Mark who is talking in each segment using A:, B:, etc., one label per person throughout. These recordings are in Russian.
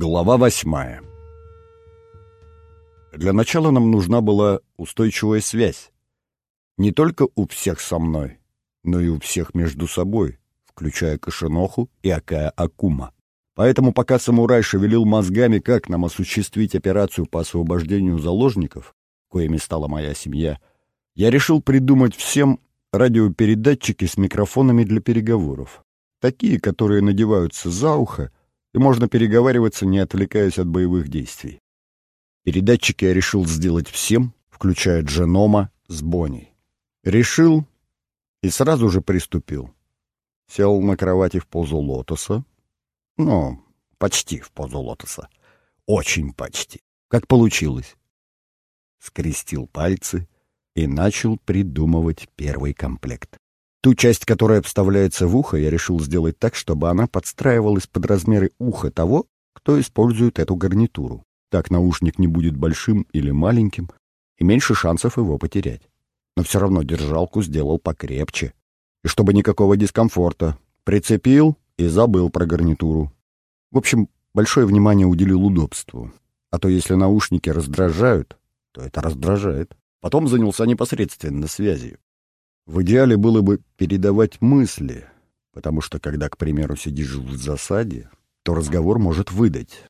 A: Глава восьмая Для начала нам нужна была устойчивая связь. Не только у всех со мной, но и у всех между собой, включая Кашиноху и Акая Акума. Поэтому пока самурай шевелил мозгами, как нам осуществить операцию по освобождению заложников, коими стала моя семья, я решил придумать всем радиопередатчики с микрофонами для переговоров. Такие, которые надеваются за ухо, и можно переговариваться, не отвлекаясь от боевых действий. Передатчики я решил сделать всем, включая Дженома с Бонни. Решил и сразу же приступил. Сел на кровати в позу лотоса. Ну, почти в позу лотоса. Очень почти. Как получилось. Скрестил пальцы и начал придумывать первый комплект. Ту часть, которая вставляется в ухо, я решил сделать так, чтобы она подстраивалась под размеры уха того, кто использует эту гарнитуру. Так наушник не будет большим или маленьким, и меньше шансов его потерять. Но все равно держалку сделал покрепче. И чтобы никакого дискомфорта. Прицепил и забыл про гарнитуру. В общем, большое внимание уделил удобству. А то если наушники раздражают, то это раздражает. Потом занялся непосредственно связью. В идеале было бы передавать мысли, потому что когда, к примеру, сидишь в засаде, то разговор может выдать.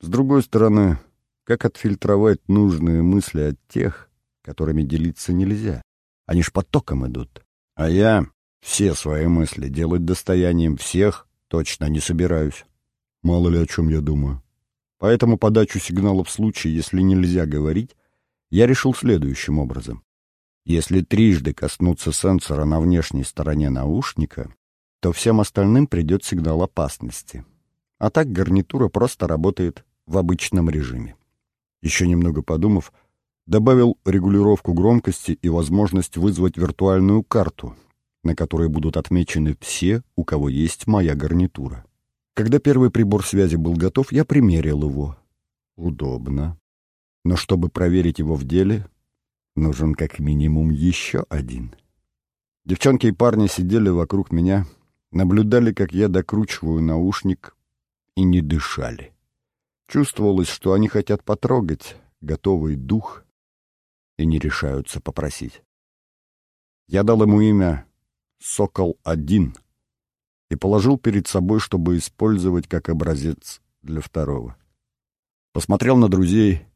A: С другой стороны, как отфильтровать нужные мысли от тех, которыми делиться нельзя? Они ж потоком идут. А я все свои мысли делать достоянием всех точно не собираюсь. Мало ли о чем я думаю. Поэтому подачу сигналов в случае, если нельзя говорить, я решил следующим образом. Если трижды коснуться сенсора на внешней стороне наушника, то всем остальным придет сигнал опасности. А так гарнитура просто работает в обычном режиме. Еще немного подумав, добавил регулировку громкости и возможность вызвать виртуальную карту, на которой будут отмечены все, у кого есть моя гарнитура. Когда первый прибор связи был готов, я примерил его. Удобно. Но чтобы проверить его в деле, Нужен как минимум еще один. Девчонки и парни сидели вокруг меня, наблюдали, как я докручиваю наушник, и не дышали. Чувствовалось, что они хотят потрогать готовый дух и не решаются попросить. Я дал ему имя «Сокол-1» и положил перед собой, чтобы использовать как образец для второго. Посмотрел на друзей —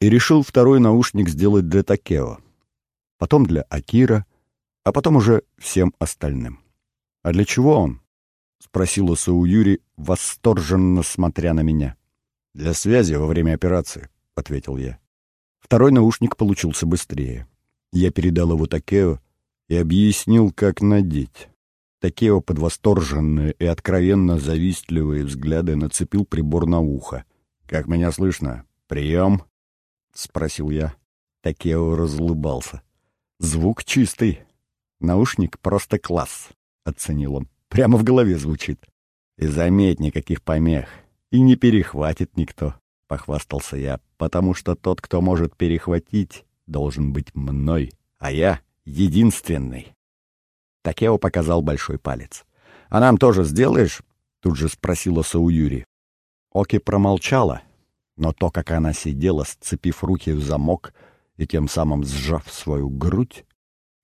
A: и решил второй наушник сделать для Такео, потом для Акира, а потом уже всем остальным. «А для чего он?» — спросила Сауюри, восторженно смотря на меня. «Для связи во время операции», — ответил я. Второй наушник получился быстрее. Я передал его Такео и объяснил, как надеть. Такео под восторженные и откровенно завистливые взгляды нацепил прибор на ухо. «Как меня слышно? Прием!» — спросил я. Такео разулыбался. «Звук чистый. Наушник просто класс», — оценил он. «Прямо в голове звучит. И заметь, никаких помех. И не перехватит никто», — похвастался я, «потому что тот, кто может перехватить, должен быть мной, а я единственный». Такео показал большой палец. «А нам тоже сделаешь?» — тут же спросила Сауюри. Оки промолчала, но то, как она сидела, сцепив руки в замок и тем самым сжав свою грудь...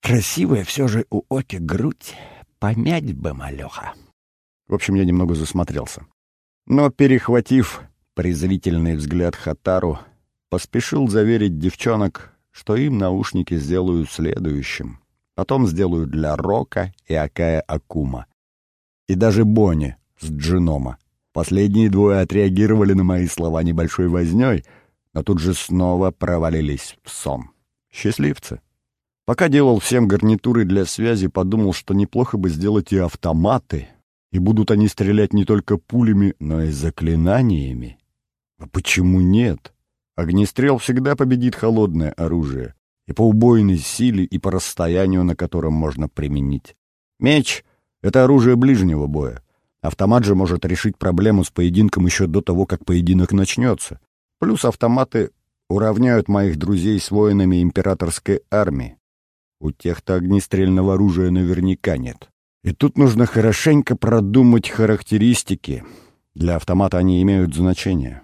A: Красивая все же у Оки грудь, помять бы, малеха. В общем, я немного засмотрелся. Но, перехватив презрительный взгляд Хатару, поспешил заверить девчонок, что им наушники сделают следующим. Потом сделают для Рока и Акая Акума. И даже Бонни с Джинома. Последние двое отреагировали на мои слова небольшой вознёй, но тут же снова провалились в сон. Счастливцы. Пока делал всем гарнитуры для связи, подумал, что неплохо бы сделать и автоматы, и будут они стрелять не только пулями, но и заклинаниями. А почему нет? Огнестрел всегда победит холодное оружие, и по убойной силе, и по расстоянию, на котором можно применить. Меч — это оружие ближнего боя. Автомат же может решить проблему с поединком еще до того, как поединок начнется. Плюс автоматы уравняют моих друзей с воинами императорской армии. У тех-то огнестрельного оружия наверняка нет. И тут нужно хорошенько продумать характеристики. Для автомата они имеют значение.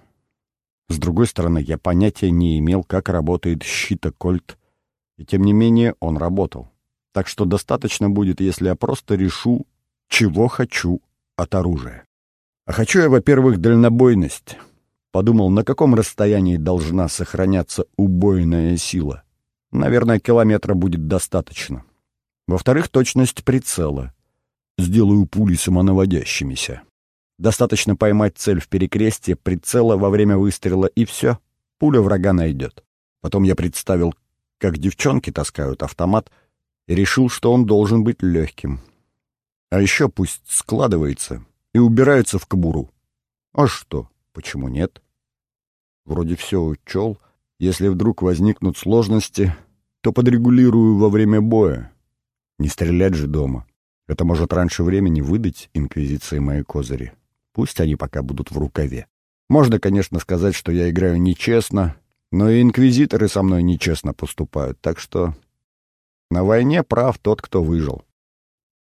A: С другой стороны, я понятия не имел, как работает щитокольт, и тем не менее он работал. Так что достаточно будет, если я просто решу, чего хочу от оружия. А хочу я, во-первых, дальнобойность. Подумал, на каком расстоянии должна сохраняться убойная сила. Наверное, километра будет достаточно. Во-вторых, точность прицела. Сделаю пули самонаводящимися. Достаточно поймать цель в перекрестие прицела во время выстрела, и все. Пуля врага найдет. Потом я представил, как девчонки таскают автомат, и решил, что он должен быть легким. А еще пусть складывается и убирается в кобуру. А что, почему нет? Вроде все учел. Если вдруг возникнут сложности, то подрегулирую во время боя. Не стрелять же дома. Это может раньше времени выдать инквизиции мои козыри. Пусть они пока будут в рукаве. Можно, конечно, сказать, что я играю нечестно, но и инквизиторы со мной нечестно поступают, так что на войне прав тот, кто выжил.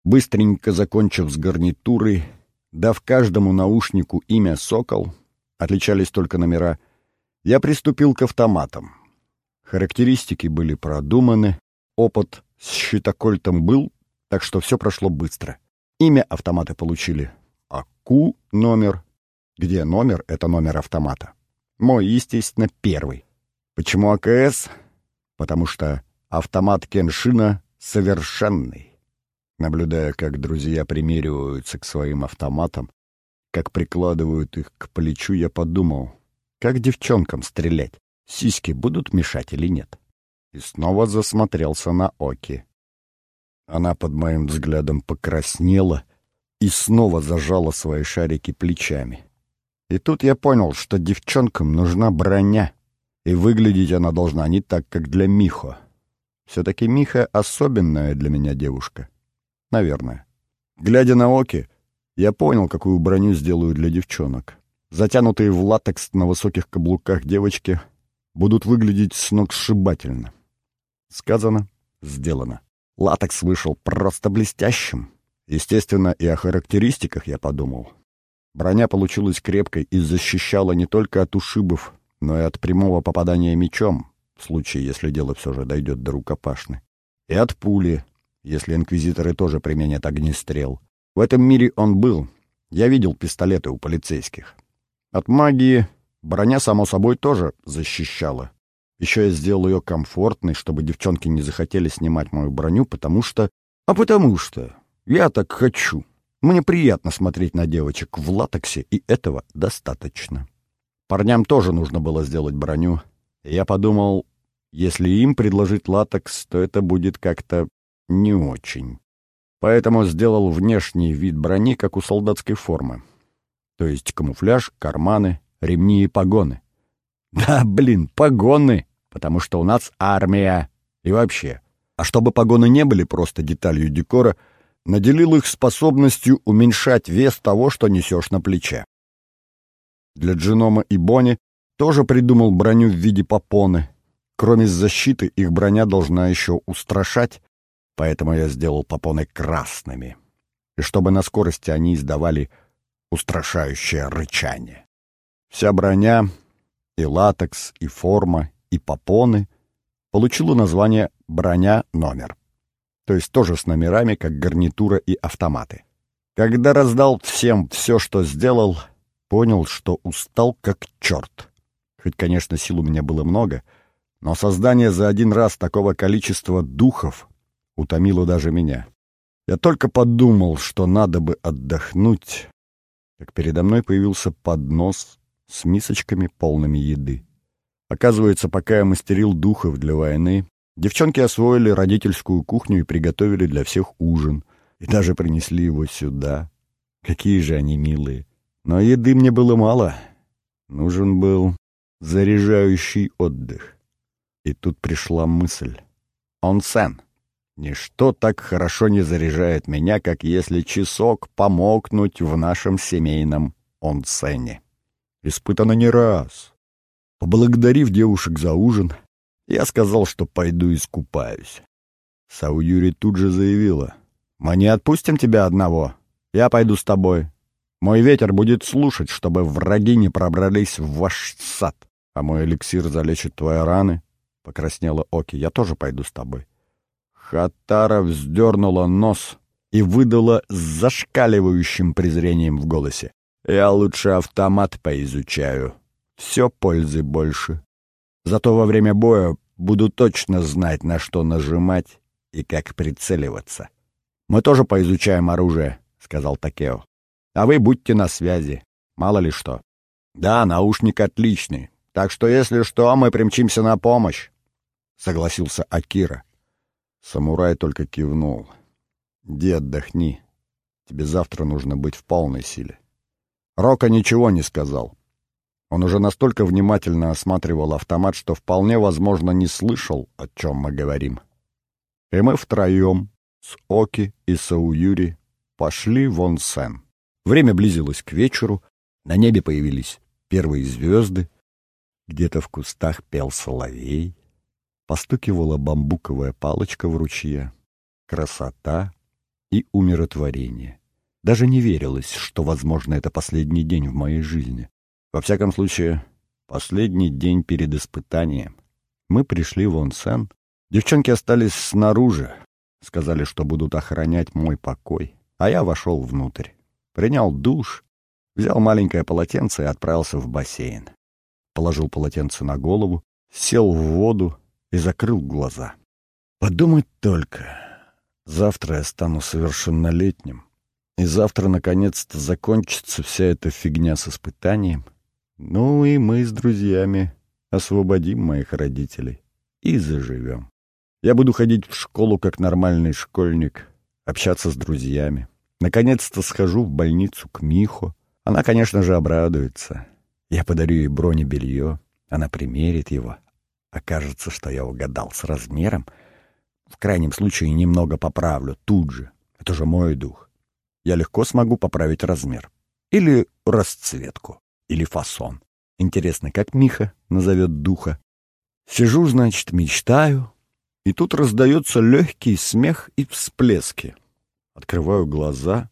A: Быстренько закончив с гарнитурой, дав каждому наушнику имя «Сокол», отличались только номера, я приступил к автоматам. Характеристики были продуманы, опыт с щитокольтом был, так что все прошло быстро. Имя автоматы получили. АКУ номер. Где номер — это номер автомата. Мой, естественно, первый. Почему АКС? Потому что автомат Кеншина совершенный. Наблюдая, как друзья примериваются к своим автоматам, как прикладывают их к плечу, я подумал, как девчонкам стрелять, сиськи будут мешать или нет. И снова засмотрелся на Оки. Она под моим взглядом покраснела и снова зажала свои шарики плечами. И тут я понял, что девчонкам нужна броня, и выглядеть она должна не так, как для Михо. Все-таки Миха особенная для меня девушка. Наверное. Глядя на Оки, я понял, какую броню сделаю для девчонок. Затянутые в латекс на высоких каблуках девочки будут выглядеть сногсшибательно. Сказано, сделано. Латекс вышел просто блестящим. Естественно, и о характеристиках я подумал. Броня получилась крепкой и защищала не только от ушибов, но и от прямого попадания мечом, в случае, если дело все же дойдет до рукопашны, и от пули, если инквизиторы тоже применят огнестрел. В этом мире он был. Я видел пистолеты у полицейских. От магии броня, само собой, тоже защищала. Еще я сделал ее комфортной, чтобы девчонки не захотели снимать мою броню, потому что... А потому что я так хочу. Мне приятно смотреть на девочек в латексе, и этого достаточно. Парням тоже нужно было сделать броню. я подумал, если им предложить латекс, то это будет как-то не очень. Поэтому сделал внешний вид брони, как у солдатской формы. То есть камуфляж, карманы, ремни и погоны. Да, блин, погоны! Потому что у нас армия. И вообще. А чтобы погоны не были просто деталью декора, наделил их способностью уменьшать вес того, что несешь на плече. Для Дженома и Бонни тоже придумал броню в виде попоны. Кроме защиты, их броня должна еще устрашать, поэтому я сделал попоны красными. И чтобы на скорости они издавали устрашающее рычание. Вся броня, и латекс, и форма, и попоны получила название «броня-номер». То есть тоже с номерами, как гарнитура и автоматы. Когда раздал всем все, что сделал, понял, что устал как черт. Хоть, конечно, сил у меня было много, но создание за один раз такого количества духов утомило даже меня. Я только подумал, что надо бы отдохнуть, как передо мной появился поднос с мисочками, полными еды. Оказывается, пока я мастерил духов для войны, девчонки освоили родительскую кухню и приготовили для всех ужин, и даже принесли его сюда. Какие же они милые! Но еды мне было мало. Нужен был заряжающий отдых. И тут пришла мысль. Онсен. Ничто так хорошо не заряжает меня, как если часок помокнуть в нашем семейном онсене. Испытано не раз. Поблагодарив девушек за ужин, я сказал, что пойду искупаюсь. Сауюри тут же заявила. «Мы не отпустим тебя одного. Я пойду с тобой. Мой ветер будет слушать, чтобы враги не пробрались в ваш сад. А мой эликсир залечит твои раны, — покраснела Оки. Я тоже пойду с тобой. Хатара вздернула нос и выдала с зашкаливающим презрением в голосе. Я лучше автомат поизучаю. Все пользы больше. Зато во время боя буду точно знать, на что нажимать и как прицеливаться. Мы тоже поизучаем оружие, — сказал Такео. А вы будьте на связи. Мало ли что. Да, наушник отличный. Так что, если что, мы примчимся на помощь, — согласился Акира. Самурай только кивнул. «Ди, отдохни. Тебе завтра нужно быть в полной силе». Рока ничего не сказал. Он уже настолько внимательно осматривал автомат, что вполне возможно не слышал, о чем мы говорим. И мы втроем, с Оки и Сауюри, пошли в Онсен. Время близилось к вечеру, на небе появились первые звезды, где-то в кустах пел соловей, постукивала бамбуковая палочка в ручье. Красота и умиротворение. Даже не верилось, что, возможно, это последний день в моей жизни. Во всяком случае, последний день перед испытанием. Мы пришли в Онсен. Девчонки остались снаружи. Сказали, что будут охранять мой покой. А я вошел внутрь. Принял душ, взял маленькое полотенце и отправился в бассейн. Положил полотенце на голову, сел в воду и закрыл глаза. Подумать только. Завтра я стану совершеннолетним. И завтра, наконец-то, закончится вся эта фигня с испытанием. Ну и мы с друзьями освободим моих родителей и заживем. Я буду ходить в школу как нормальный школьник, общаться с друзьями. Наконец-то схожу в больницу к Михо. Она, конечно же, обрадуется. Я подарю ей бронебелье, она примерит его, Окажется, что я угадал с размером. В крайнем случае немного поправлю тут же. Это же мой дух. Я легко смогу поправить размер. Или расцветку. Или фасон. Интересно, как Миха назовет духа? Сижу, значит, мечтаю. И тут раздается легкий смех и всплески. Открываю глаза.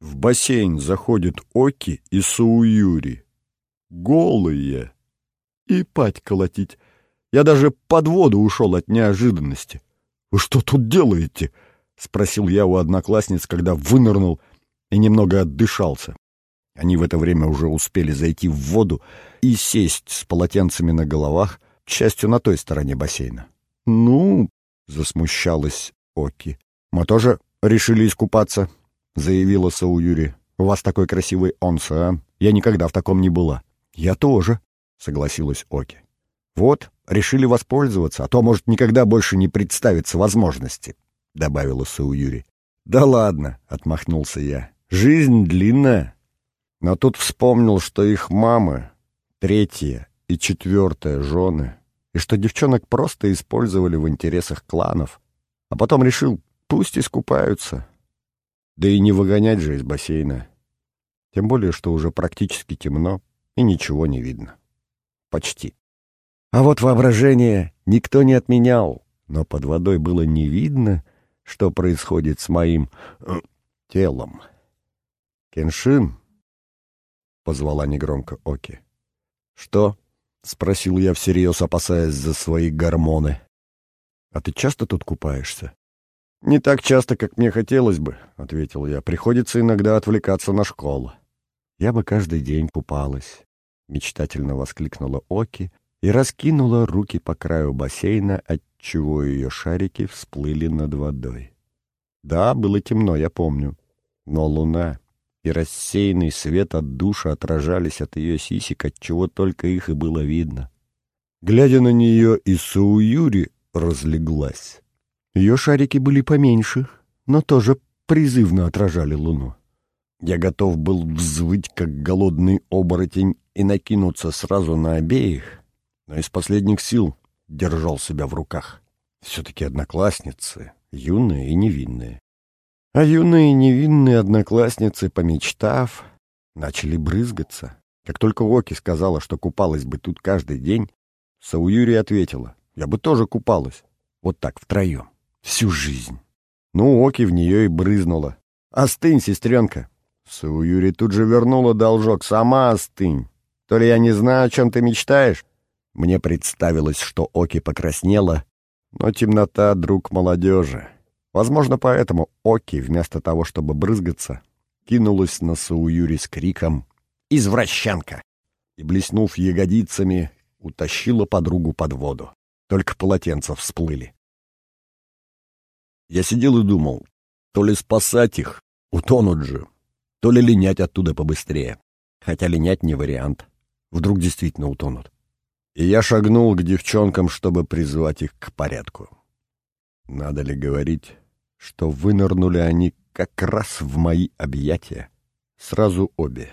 A: В бассейн заходит Оки и Сауюри. Голые. И пать колотить. Я даже под воду ушел от неожиданности. «Вы что тут делаете?» — спросил я у одноклассниц, когда вынырнул и немного отдышался. Они в это время уже успели зайти в воду и сесть с полотенцами на головах, к счастью, на той стороне бассейна. «Ну...» — засмущалась Оки. «Мы тоже решили искупаться», — заявила Сауюри. «У вас такой красивый онса, Я никогда в таком не была». «Я тоже», — согласилась Оки. «Вот, решили воспользоваться, а то, может, никогда больше не представится возможности», — добавила Сауюри. «Да ладно», — отмахнулся я, — «жизнь длинная». Но тут вспомнил, что их мамы, третья и четвертая жены, и что девчонок просто использовали в интересах кланов, а потом решил, пусть искупаются. Да и не выгонять же из бассейна. Тем более, что уже практически темно и ничего не видно. Почти. А вот воображение никто не отменял, но под водой было не видно, что происходит с моим э, телом. «Кеншин?» — позвала негромко Оки. «Что?» — спросил я всерьез, опасаясь за свои гормоны. «А ты часто тут купаешься?» «Не так часто, как мне хотелось бы», — ответил я. «Приходится иногда отвлекаться на школу». «Я бы каждый день купалась», — мечтательно воскликнула Оки, и раскинула руки по краю бассейна, отчего ее шарики всплыли над водой. Да, было темно, я помню, но луна и рассеянный свет от душа отражались от ее сисек, отчего только их и было видно. Глядя на нее, и Сауюри разлеглась. Ее шарики были поменьше, но тоже призывно отражали луну. Я готов был взвыть, как голодный оборотень, и накинуться сразу на обеих, но из последних сил держал себя в руках. Все-таки одноклассницы, юные и невинные. А юные и невинные одноклассницы, помечтав, начали брызгаться. Как только Оки сказала, что купалась бы тут каждый день, Сауюри ответила, я бы тоже купалась. Вот так, втроем. Всю жизнь. Ну, Оки в нее и брызнула. «Остынь, сестренка!» Сауюри тут же вернула должок. «Сама остынь! То ли я не знаю, о чем ты мечтаешь, Мне представилось, что Оки покраснела, но темнота — друг молодежи. Возможно, поэтому Оки, вместо того, чтобы брызгаться, кинулась на Сауюри с криком «Извращенка!» и, блеснув ягодицами, утащила подругу под воду. Только полотенца всплыли. Я сидел и думал, то ли спасать их, утонут же, то ли линять оттуда побыстрее. Хотя линять не вариант. Вдруг действительно утонут. И я шагнул к девчонкам, чтобы призвать их к порядку. Надо ли говорить, что вынырнули они как раз в мои объятия? Сразу обе.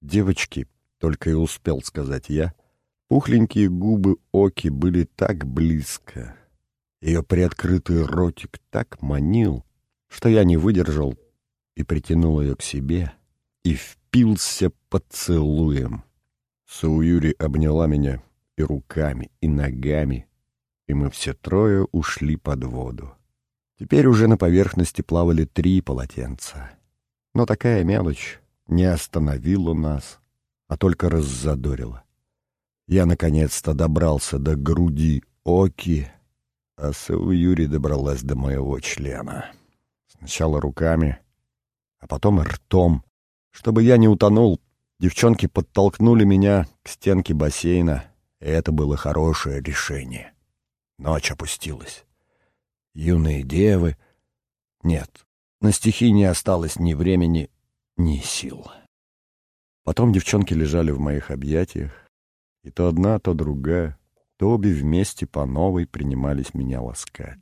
A: Девочки, только и успел сказать я, пухленькие губы Оки были так близко. Ее приоткрытый ротик так манил, что я не выдержал и притянул ее к себе и впился поцелуем. Сауюри обняла меня и руками, и ногами, и мы все трое ушли под воду. Теперь уже на поверхности плавали три полотенца. Но такая мелочь не остановила нас, а только раззадорила. Я наконец-то добрался до груди Оки, а Сауюри добралась до моего члена. Сначала руками, а потом ртом. Чтобы я не утонул, девчонки подтолкнули меня к стенке бассейна, это было хорошее решение. Ночь опустилась. Юные девы... Нет, на стихи не осталось ни времени, ни сил. Потом девчонки лежали в моих объятиях, и то одна, то другая, то обе вместе по новой принимались меня ласкать.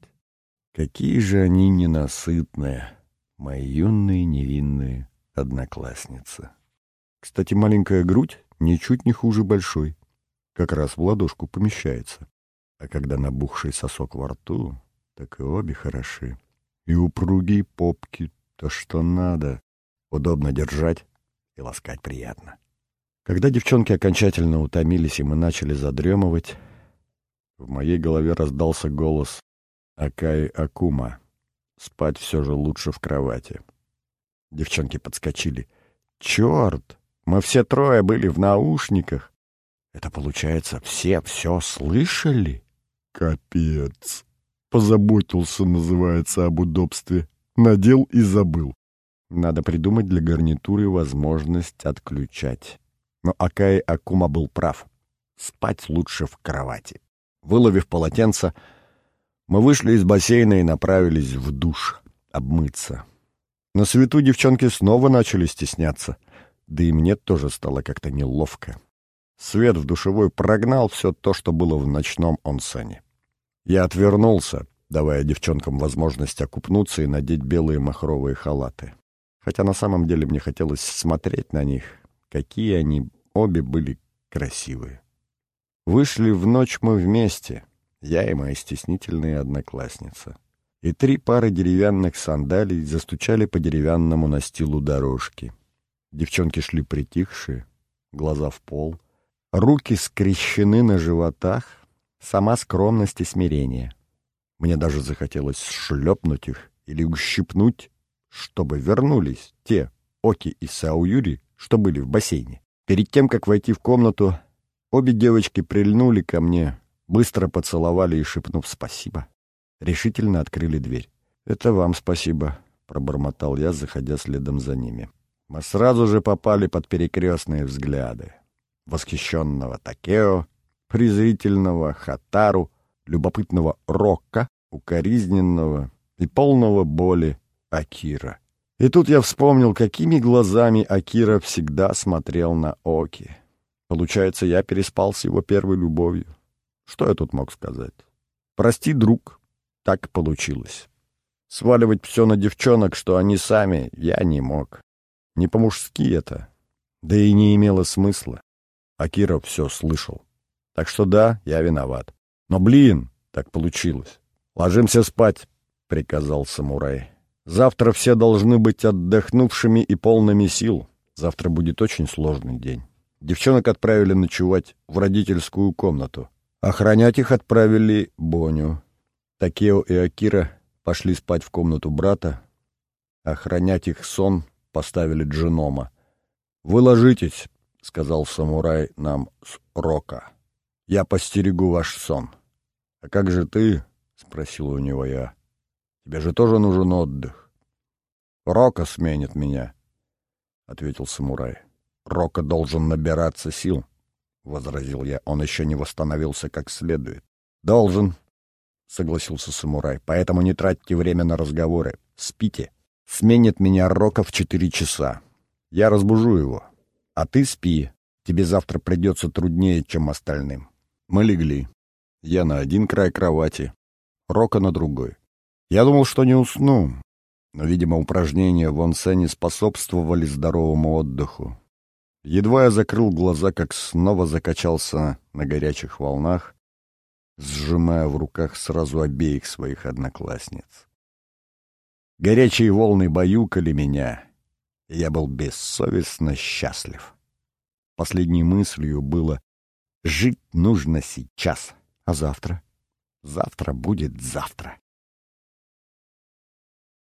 A: Какие же они ненасытные, мои юные невинные одноклассницы. Кстати, маленькая грудь ничуть не хуже большой, как раз в ладошку помещается. А когда набухший сосок во рту, так и обе хороши. И упругие попки, то что надо. Удобно держать и ласкать приятно. Когда девчонки окончательно утомились и мы начали задремывать, в моей голове раздался голос Акаи Акума. Спать все же лучше в кровати. Девчонки подскочили. «Черт! Мы все трое были в наушниках!» «Это, получается, все все слышали?» «Капец!» Позаботился, называется, об удобстве. Надел и забыл. Надо придумать для гарнитуры возможность отключать. Но Акаи Акума был прав. Спать лучше в кровати. Выловив полотенце, мы вышли из бассейна и направились в душ обмыться. На свету девчонки снова начали стесняться, да и мне тоже стало как-то неловко. Свет в душевой прогнал все то, что было в ночном онсене. Я отвернулся, давая девчонкам возможность окупнуться и надеть белые махровые халаты. Хотя на самом деле мне хотелось смотреть на них, какие они обе были красивые. Вышли в ночь мы вместе — я и моя стеснительная одноклассница. И три пары деревянных сандалий застучали по деревянному настилу дорожки. Девчонки шли притихшие, глаза в пол, руки скрещены на животах, сама скромность и смирение. Мне даже захотелось шлепнуть их или ущипнуть, чтобы вернулись те Оки и Сауюри, что были в бассейне. Перед тем, как войти в комнату, обе девочки прильнули ко мне, Быстро поцеловали и, шепнув «спасибо», решительно открыли дверь. «Это вам спасибо», — пробормотал я, заходя следом за ними. Мы сразу же попали под перекрестные взгляды. Восхищенного Такео, презрительного Хатару, любопытного Рокка, укоризненного и полного боли Акира. И тут я вспомнил, какими глазами Акира всегда смотрел на Оки. Получается, я переспал с его первой любовью. Что я тут мог сказать? Прости, друг, так получилось. Сваливать все на девчонок, что они сами, я не мог. Не по-мужски это. Да и не имело смысла. А Кира все слышал. Так что да, я виноват. Но, блин, так получилось. Ложимся спать, — приказал самурай. Завтра все должны быть отдохнувшими и полными сил. Завтра будет очень сложный день. Девчонок отправили ночевать в родительскую комнату. Охранять их отправили Боню. Такео и Акира пошли спать в комнату брата. Охранять их сон поставили Джинома. «Вы ложитесь», — сказал самурай нам с Рока. Я постерегу ваш сон. А как же ты? — спросил у него я. Тебе же тоже нужен отдых. Рока сменит меня, — ответил самурай. Рока должен набираться сил, — возразил я. Он еще не восстановился как следует. Должен, — согласился самурай. Поэтому не тратьте время на разговоры. Спите. Сменит меня Рока в четыре часа. Я разбужу его. А ты спи. Тебе завтра придется труднее, чем остальным. Мы легли. Я на один край кровати, Рока на другой. Я думал, что не усну, но, видимо, упражнения в онсене способствовали здоровому отдыху. Едва я закрыл глаза, как снова закачался на горячих волнах, сжимая в руках сразу обеих своих одноклассниц. Горячие волны баюкали меня, я был бессовестно счастлив. Последней мыслью было «жить нужно сейчас, а завтра?» Завтра будет завтра.